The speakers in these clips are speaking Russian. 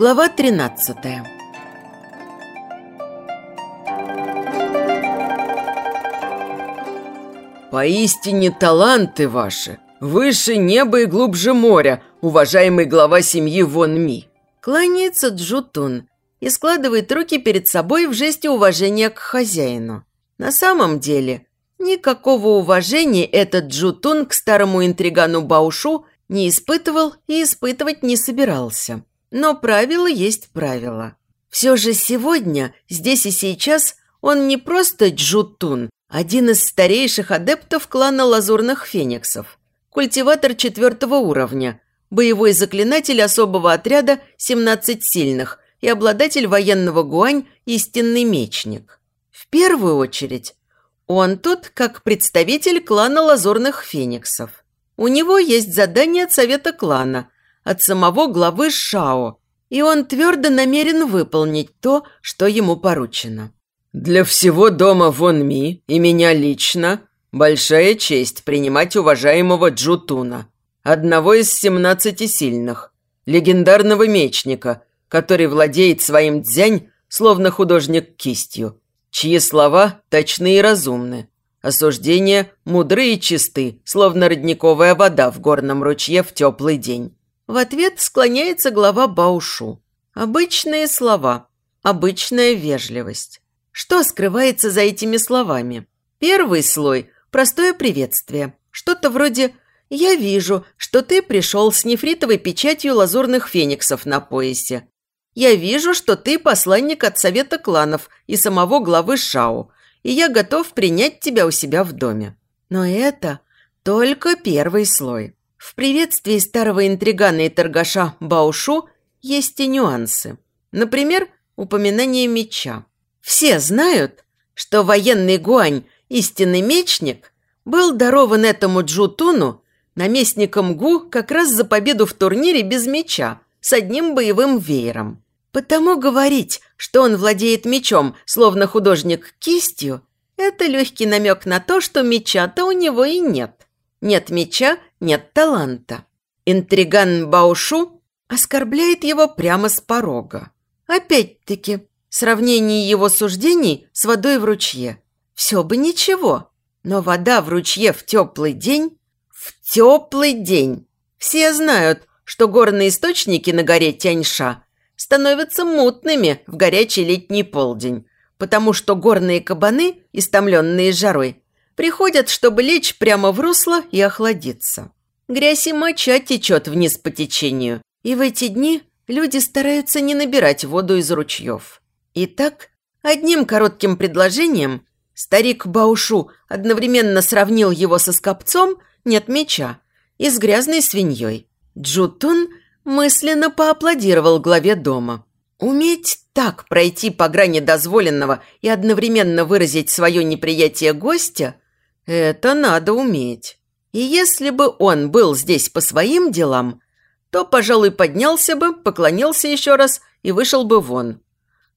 Глава 13 «Поистине таланты ваши, выше неба и глубже моря, уважаемый глава семьи Вон Ми!» Кланяется Джутун и складывает руки перед собой в жесте уважения к хозяину. На самом деле, никакого уважения этот Джутун к старому интригану Баушу не испытывал и испытывать не собирался. Но правило есть правило. Все же сегодня, здесь и сейчас, он не просто Джутун, один из старейших адептов клана Лазурных Фениксов, культиватор четвертого уровня, боевой заклинатель особого отряда «17 сильных» и обладатель военного гуань «Истинный мечник». В первую очередь, он тут как представитель клана Лазурных Фениксов. У него есть задание от совета клана, от самого главы Шао, и он твердо намерен выполнить то, что ему поручено. «Для всего дома Вон Ми и меня лично большая честь принимать уважаемого Джутуна, одного из семнадцати сильных, легендарного мечника, который владеет своим дзянь, словно художник кистью, чьи слова точны и разумны, осуждения мудры и чисты, словно родниковая вода в горном ручье в теплый день». В ответ склоняется глава Баушу. Обычные слова, обычная вежливость. Что скрывается за этими словами? Первый слой – простое приветствие. Что-то вроде «Я вижу, что ты пришел с нефритовой печатью лазурных фениксов на поясе. Я вижу, что ты посланник от Совета кланов и самого главы Шау, и я готов принять тебя у себя в доме». Но это только первый слой. В приветствии старого интригана и торгаша Баушу есть и нюансы. Например, упоминание меча. Все знают, что военный гуань, истинный мечник, был дарован этому Джутуну наместником Гу как раз за победу в турнире без меча, с одним боевым веером. Потому говорить, что он владеет мечом, словно художник кистью, это легкий намек на то, что меча-то у него и нет. Нет меча, нет таланта. Интриган Баушу оскорбляет его прямо с порога. Опять-таки, Сравнение его суждений с водой в ручье. Все бы ничего, но вода в ручье в теплый день... В теплый день! Все знают, что горные источники на горе Тяньша становятся мутными в горячий летний полдень, потому что горные кабаны, истомленные жарой, приходят, чтобы лечь прямо в русло и охладиться. Грязь и моча течет вниз по течению, и в эти дни люди стараются не набирать воду из ручьев. Итак, одним коротким предложением старик Баушу одновременно сравнил его со скопцом «нет меча» и с грязной свиньей. Джутун мысленно поаплодировал главе дома. Уметь так пройти по грани дозволенного и одновременно выразить свое неприятие гостя – это надо уметь. И если бы он был здесь по своим делам, то, пожалуй, поднялся бы, поклонился еще раз и вышел бы вон.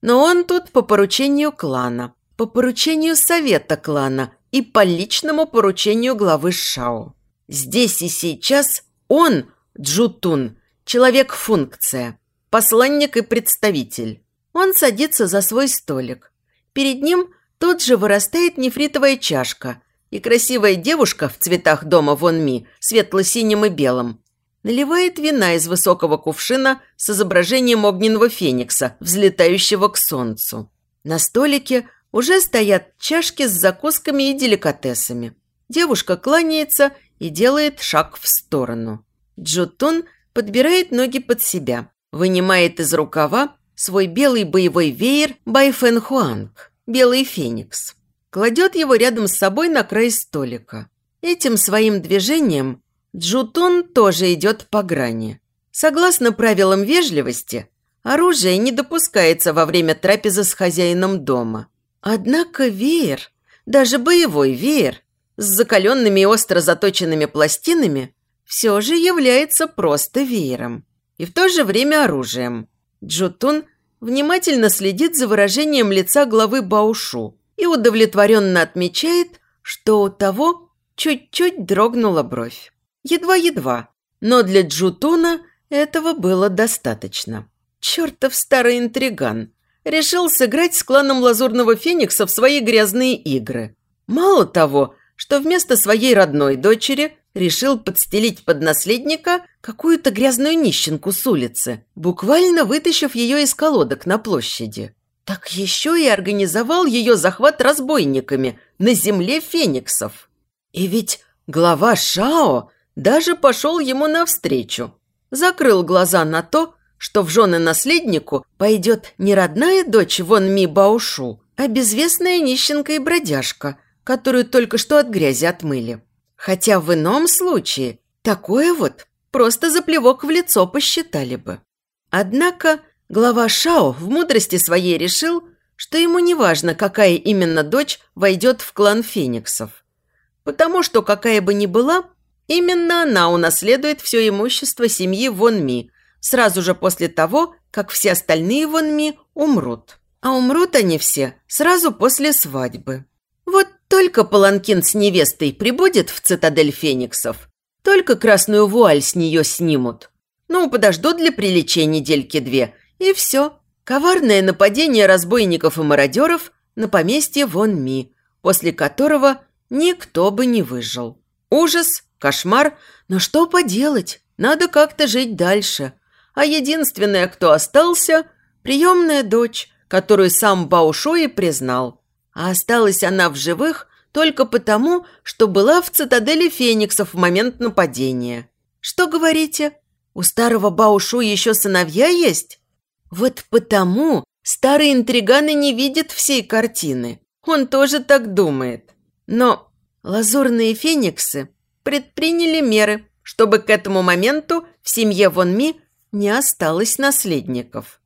Но он тут по поручению клана, по поручению совета клана и по личному поручению главы Шао. Здесь и сейчас он, Джутун, человек-функция, посланник и представитель. Он садится за свой столик. Перед ним тут же вырастает нефритовая чашка и красивая девушка в цветах дома Вон Ми, светло-синим и белым, наливает вина из высокого кувшина с изображением огненного феникса, взлетающего к солнцу. На столике уже стоят чашки с закусками и деликатесами. Девушка кланяется и делает шаг в сторону. Джутун подбирает ноги под себя, вынимает из рукава свой белый боевой веер Байфэн Хуанг, белый феникс. Кладет его рядом с собой на край столика. Этим своим движением Джутун тоже идет по грани. Согласно правилам вежливости, оружие не допускается во время трапезы с хозяином дома. Однако веер, даже боевой веер, с закаленными и остро заточенными пластинами, все же является просто веером. И в то же время оружием. Джутун внимательно следит за выражением лица главы Баушу и удовлетворенно отмечает, что у того чуть-чуть дрогнула бровь. Едва-едва, но для Джутуна этого было достаточно. Чертов старый интриган. Решил сыграть с кланом Лазурного Феникса в свои грязные игры. Мало того, что вместо своей родной дочери решил подстелить под наследника какую-то грязную нищенку с улицы, буквально вытащив ее из колодок на площади. Так еще и организовал ее захват разбойниками на земле фениксов. И ведь глава Шао даже пошел ему навстречу. Закрыл глаза на то, что в жены наследнику пойдет не родная дочь Вон Ми Баушу, а безвестная нищенка и бродяжка, которую только что от грязи отмыли. Хотя в ином случае такое вот просто заплевок в лицо посчитали бы. Однако глава Шао в мудрости своей решил, что ему не важно, какая именно дочь войдет в клан фениксов. Потому что какая бы ни была, именно она унаследует все имущество семьи Вон Ми сразу же после того, как все остальные Вон Ми умрут. А умрут они все сразу после свадьбы. Вот только паланкин с невестой прибудет в цитадель фениксов, только красную вуаль с нее снимут. Ну, подождут для приличия недельки-две, и все. Коварное нападение разбойников и мародеров на поместье Вон Ми, после которого никто бы не выжил. Ужас, кошмар, но что поделать, надо как-то жить дальше. А единственная, кто остался – приемная дочь, которую сам Баушои признал – а осталась она в живых только потому, что была в цитадели фениксов в момент нападения. Что говорите? У старого Баушу еще сыновья есть? Вот потому старый интриган и не видит всей картины. Он тоже так думает. Но лазурные фениксы предприняли меры, чтобы к этому моменту в семье Вон Ми не осталось наследников.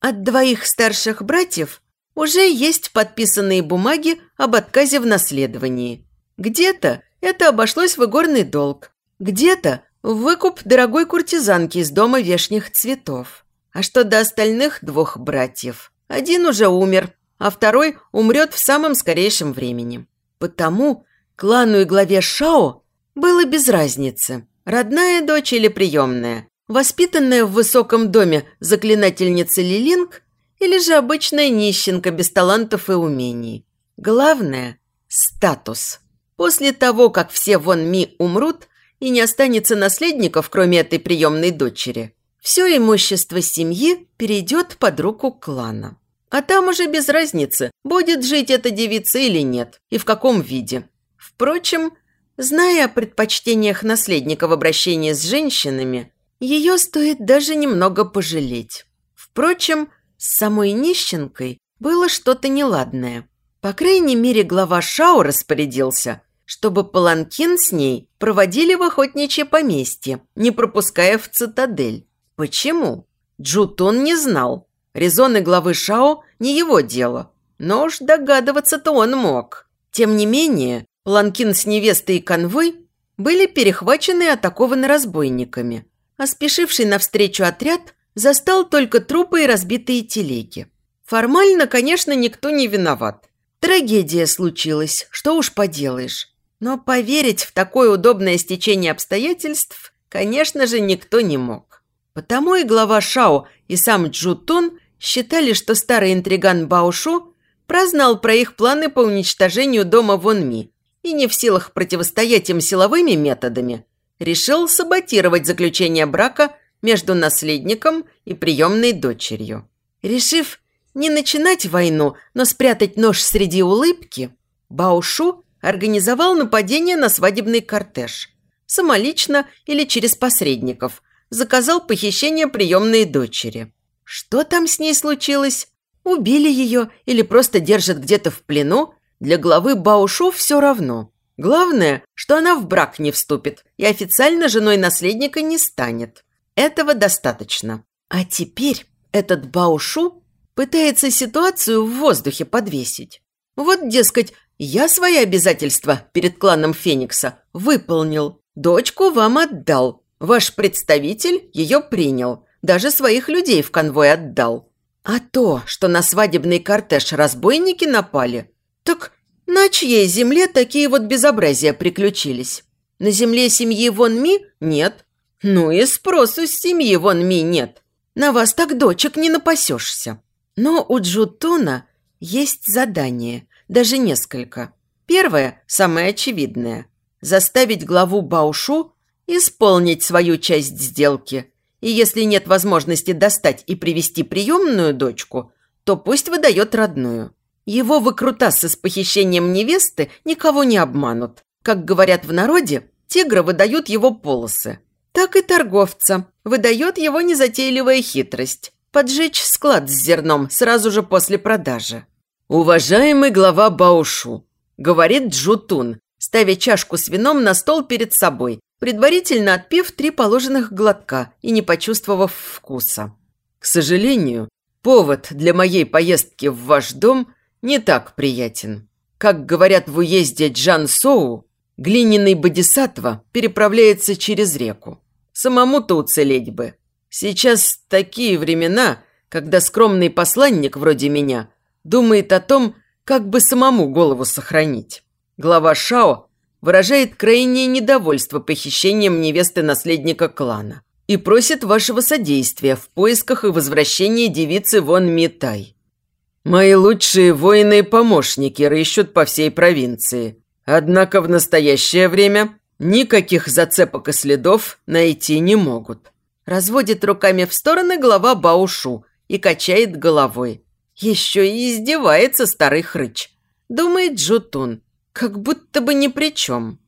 От двоих старших братьев уже есть подписанные бумаги об отказе в наследовании. Где-то это обошлось в игорный долг, где-то в выкуп дорогой куртизанки из дома вешних цветов. А что до остальных двух братьев? Один уже умер, а второй умрет в самом скорейшем времени. Потому клану и главе Шао было без разницы, родная дочь или приемная. Воспитанная в высоком доме заклинательница Лилинг или же обычная нищенка без талантов и умений. Главное – статус. После того, как все вон Ми умрут и не останется наследников, кроме этой приемной дочери, все имущество семьи перейдет под руку клана. А там уже без разницы, будет жить эта девица или нет, и в каком виде. Впрочем, зная о предпочтениях наследника в обращении с женщинами, ее стоит даже немного пожалеть. Впрочем, с самой нищенкой было что-то неладное. По крайней мере, глава Шао распорядился, чтобы паланкин с ней проводили в охотничье поместье, не пропуская в цитадель. Почему? Джутун не знал. Резоны главы Шао не его дело. Но уж догадываться-то он мог. Тем не менее, паланкин с невестой и конвой были перехвачены и атакованы разбойниками, а спешивший навстречу отряд застал только трупы и разбитые телеги. Формально, конечно, никто не виноват. Трагедия случилась, что уж поделаешь. Но поверить в такое удобное стечение обстоятельств, конечно же, никто не мог. Потому и глава Шао, и сам Джутун считали, что старый интриган Баошу прознал про их планы по уничтожению дома Вон Ми и не в силах противостоять им силовыми методами, решил саботировать заключение брака между наследником и приемной дочерью. Решив не начинать войну, но спрятать нож среди улыбки, Баушу организовал нападение на свадебный кортеж. Самолично или через посредников заказал похищение приемной дочери. Что там с ней случилось? Убили ее или просто держат где-то в плену? Для главы Баушу все равно. Главное, что она в брак не вступит и официально женой наследника не станет. Этого достаточно. А теперь этот Баушу пытается ситуацию в воздухе подвесить. Вот, дескать, я свои обязательства перед кланом Феникса выполнил. Дочку вам отдал. Ваш представитель ее принял. Даже своих людей в конвой отдал. А то, что на свадебный кортеж разбойники напали, так на чьей земле такие вот безобразия приключились? На земле семьи Вон Ми нет. Ну и спросу с семьи вон ми нет. На вас так дочек не напасешься. Но у Джутуна есть задание, даже несколько. Первое, самое очевидное – заставить главу Баушу исполнить свою часть сделки. И если нет возможности достать и привести приемную дочку, то пусть выдает родную. Его выкрутасы с похищением невесты никого не обманут. Как говорят в народе, тигра выдают его полосы. Так и торговца выдает его незатейливая хитрость – поджечь склад с зерном сразу же после продажи. «Уважаемый глава Баушу», – говорит Джутун, ставя чашку с вином на стол перед собой, предварительно отпив три положенных глотка и не почувствовав вкуса. «К сожалению, повод для моей поездки в ваш дом не так приятен. Как говорят в уезде Джан-Соу, глиняный бодисатва переправляется через реку. Самому-то уцелеть бы. Сейчас такие времена, когда скромный посланник вроде меня думает о том, как бы самому голову сохранить. Глава Шао выражает крайнее недовольство похищением невесты наследника клана и просит вашего содействия в поисках и возвращении девицы Вон Митай. Мои лучшие воины и помощники рыщут по всей провинции. Однако в настоящее время никаких зацепок и следов найти не могут. Разводит руками в стороны глава Баушу и качает головой. Еще и издевается старый хрыч. Думает Джутун, как будто бы ни при чем.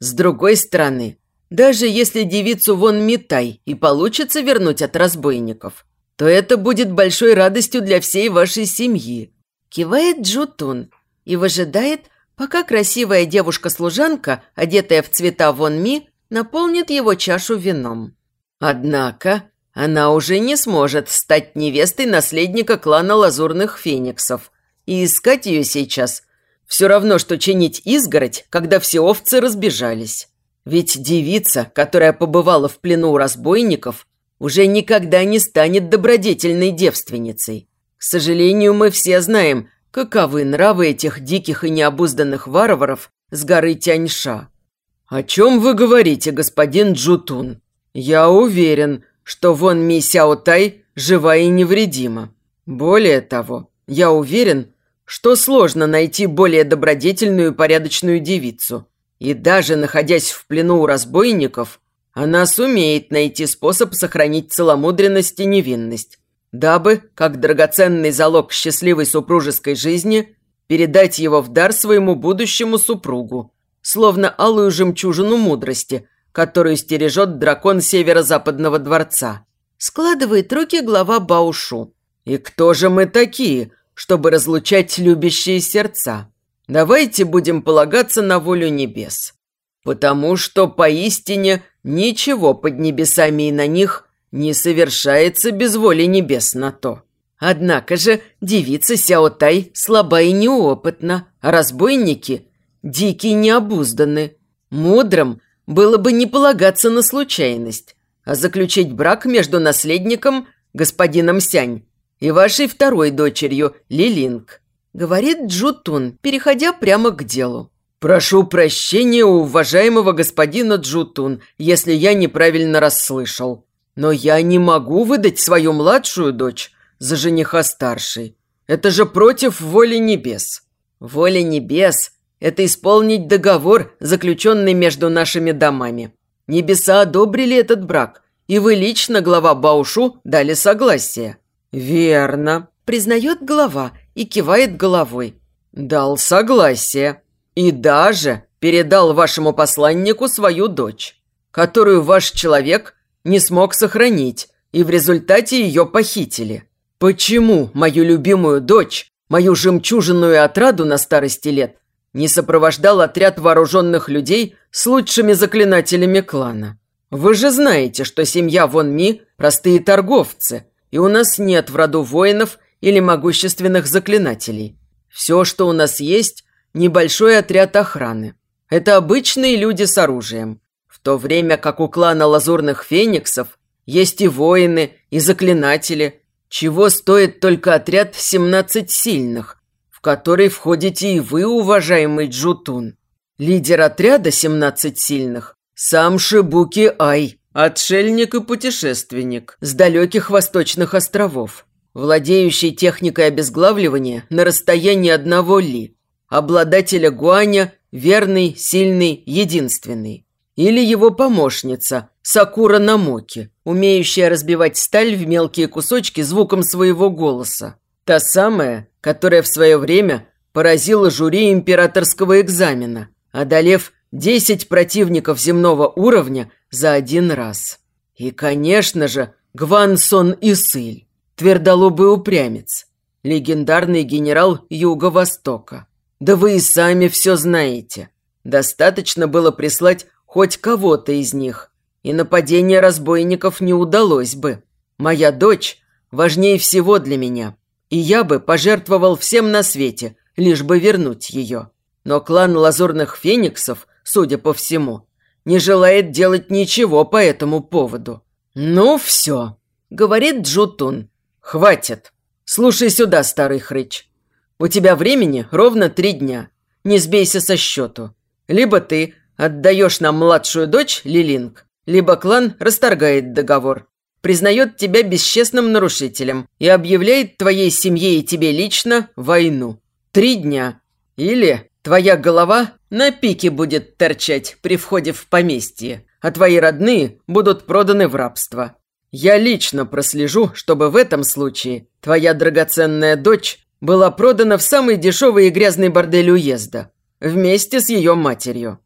С другой стороны, даже если девицу вон Митай и получится вернуть от разбойников, то это будет большой радостью для всей вашей семьи. Кивает Джутун и выжидает, пока красивая девушка-служанка, одетая в цвета вон Ми, наполнит его чашу вином. Однако она уже не сможет стать невестой наследника клана Лазурных Фениксов, и искать ее сейчас все равно, что чинить изгородь, когда все овцы разбежались. Ведь девица, которая побывала в плену у разбойников, уже никогда не станет добродетельной девственницей. К сожалению, мы все знаем, каковы нравы этих диких и необузданных варваров с горы Тяньша. «О чем вы говорите, господин Джутун? Я уверен, что вон Ми Сяо Тай жива и невредима. Более того, я уверен, что сложно найти более добродетельную и порядочную девицу. И даже находясь в плену у разбойников, она сумеет найти способ сохранить целомудренность и невинность, дабы, как драгоценный залог счастливой супружеской жизни, передать его в дар своему будущему супругу, словно алую жемчужину мудрости, которую стережет дракон северо-западного дворца. Складывает руки глава Баушу. «И кто же мы такие, чтобы разлучать любящие сердца. Давайте будем полагаться на волю небес. Потому что поистине ничего под небесами и на них не совершается без воли небес на то. Однако же девица Сяотай слаба и неопытна, а разбойники дикие необузданы. Мудрым было бы не полагаться на случайность, а заключить брак между наследником, господином Сянь, и вашей второй дочерью, Лилинг», – говорит Джутун, переходя прямо к делу. «Прошу прощения у уважаемого господина Джутун, если я неправильно расслышал. Но я не могу выдать свою младшую дочь за жениха старшей. Это же против воли небес». «Воля небес – это исполнить договор, заключенный между нашими домами. Небеса одобрили этот брак, и вы лично, глава Баушу, дали согласие». «Верно», – признает глава и кивает головой. «Дал согласие. И даже передал вашему посланнику свою дочь, которую ваш человек не смог сохранить, и в результате ее похитили. Почему мою любимую дочь, мою жемчужинную отраду на старости лет, не сопровождал отряд вооруженных людей с лучшими заклинателями клана? Вы же знаете, что семья Вон Ми – простые торговцы – и у нас нет в роду воинов или могущественных заклинателей. Все, что у нас есть – небольшой отряд охраны. Это обычные люди с оружием. В то время как у клана Лазурных Фениксов есть и воины, и заклинатели, чего стоит только отряд 17 сильных, в который входите и вы, уважаемый Джутун. Лидер отряда 17 сильных – сам Шибуки Ай, Отшельник и путешественник с далеких восточных островов, владеющий техникой обезглавливания на расстоянии одного ли, обладателя гуаня верный, сильный, единственный. Или его помощница Сакура Намоки, умеющая разбивать сталь в мелкие кусочки звуком своего голоса. Та самая, которая в свое время поразила жюри императорского экзамена, одолев 10 противников земного уровня за один раз. И, конечно же, Гвансон Исыль, твердолобый упрямец, легендарный генерал Юго-Востока. Да вы и сами все знаете. Достаточно было прислать хоть кого-то из них, и нападение разбойников не удалось бы. Моя дочь важнее всего для меня, и я бы пожертвовал всем на свете, лишь бы вернуть ее. Но клан Лазурных Фениксов, судя по всему, не желает делать ничего по этому поводу. «Ну все», — говорит Джутун. «Хватит. Слушай сюда, старый хрыч. У тебя времени ровно три дня. Не сбейся со счету. Либо ты отдаешь нам младшую дочь, Лилинг, либо клан расторгает договор, признает тебя бесчестным нарушителем и объявляет твоей семье и тебе лично войну. Три дня. Или твоя голова на пике будет торчать при входе в поместье, а твои родные будут проданы в рабство. Я лично прослежу, чтобы в этом случае твоя драгоценная дочь была продана в самый дешевый и грязный бордель уезда, вместе с ее матерью.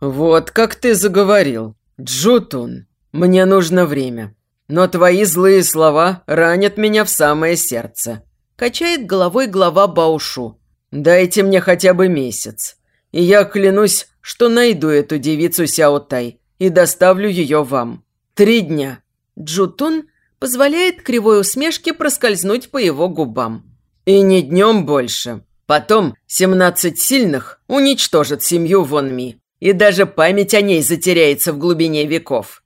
Вот как ты заговорил, Джутун, мне нужно время. Но твои злые слова ранят меня в самое сердце. Качает головой глава Баушу. Дайте мне хотя бы месяц. И я клянусь, что найду эту девицу Сяотай и доставлю ее вам. Три дня. Джутун позволяет кривой усмешке проскользнуть по его губам. И не днем больше. Потом семнадцать сильных уничтожат семью Вонми. И даже память о ней затеряется в глубине веков.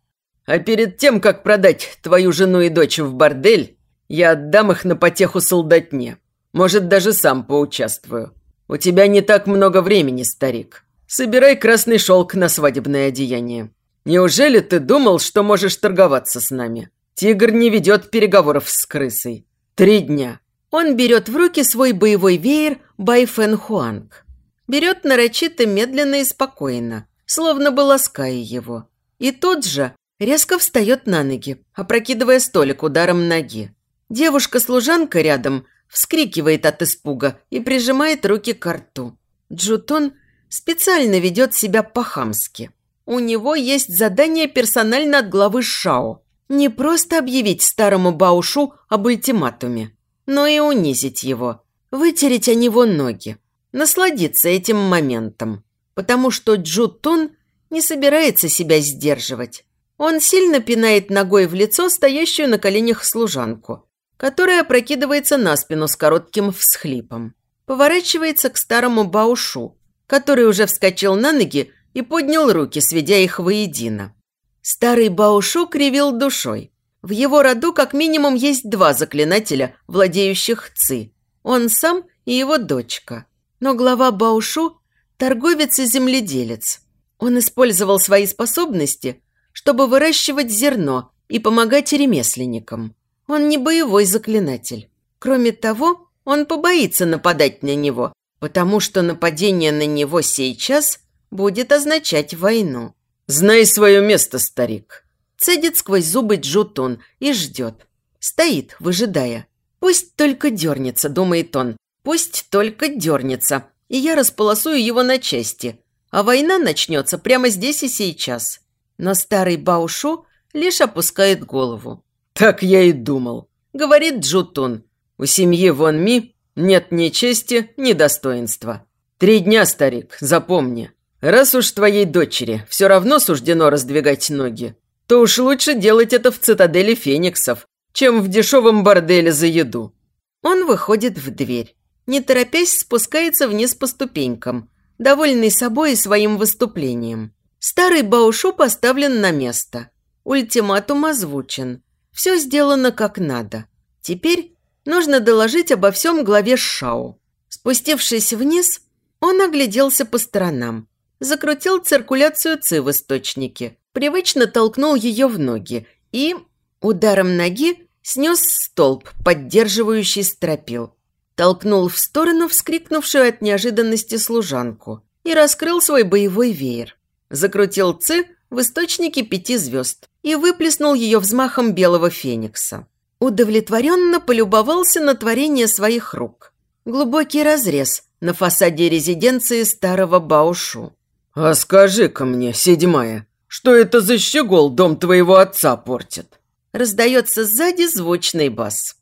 А перед тем, как продать твою жену и дочь в бордель, я отдам их на потеху солдатне. Может, даже сам поучаствую. У тебя не так много времени, старик. Собирай красный шелк на свадебное одеяние. Неужели ты думал, что можешь торговаться с нами? Тигр не ведет переговоров с крысой. Три дня. Он берет в руки свой боевой веер Байфэн Хуанг. Берет нарочито медленно и спокойно, словно бы лаская его. И тот же резко встает на ноги, опрокидывая столик ударом ноги. Девушка-служанка рядом вскрикивает от испуга и прижимает руки к рту. Джутон специально ведет себя по-хамски. У него есть задание персонально от главы Шао. Не просто объявить старому Баушу об ультиматуме, но и унизить его, вытереть о него ноги, насладиться этим моментом, потому что Джутун не собирается себя сдерживать. Он сильно пинает ногой в лицо стоящую на коленях служанку, которая опрокидывается на спину с коротким всхлипом. Поворачивается к старому Баушу, который уже вскочил на ноги и поднял руки, сведя их воедино. Старый Баушу кривил душой. В его роду как минимум есть два заклинателя, владеющих ци. Он сам и его дочка. Но глава Баушу – торговец и земледелец. Он использовал свои способности, чтобы выращивать зерно и помогать ремесленникам. Он не боевой заклинатель. Кроме того, он побоится нападать на него, потому что нападение на него сейчас будет означать войну. «Знай свое место, старик», Цедит сквозь зубы Джутун и ждет. Стоит, выжидая. Пусть только дернется, думает он. Пусть только дернется. И я располосую его на части. А война начнется прямо здесь и сейчас. Но старый Баушу лишь опускает голову. «Так я и думал», — говорит Джутун. «У семьи Вон Ми нет ни чести, ни достоинства. Три дня, старик, запомни. Раз уж твоей дочери все равно суждено раздвигать ноги, то уж лучше делать это в цитадели фениксов, чем в дешевом борделе за еду. Он выходит в дверь. Не торопясь, спускается вниз по ступенькам, довольный собой и своим выступлением. Старый Баушу поставлен на место. Ультиматум озвучен. Все сделано как надо. Теперь нужно доложить обо всем главе Шау. Спустившись вниз, он огляделся по сторонам. закрутил циркуляцию ЦИ в источнике, привычно толкнул ее в ноги и ударом ноги снес столб, поддерживающий стропил. Толкнул в сторону вскрикнувшую от неожиданности служанку и раскрыл свой боевой веер. Закрутил ЦИ в источнике пяти звезд и выплеснул ее взмахом белого феникса. Удовлетворенно полюбовался на творение своих рук. Глубокий разрез на фасаде резиденции старого Баушу. «А скажи-ка мне, седьмая, что это за щегол дом твоего отца портит?» Раздается сзади звучный бас.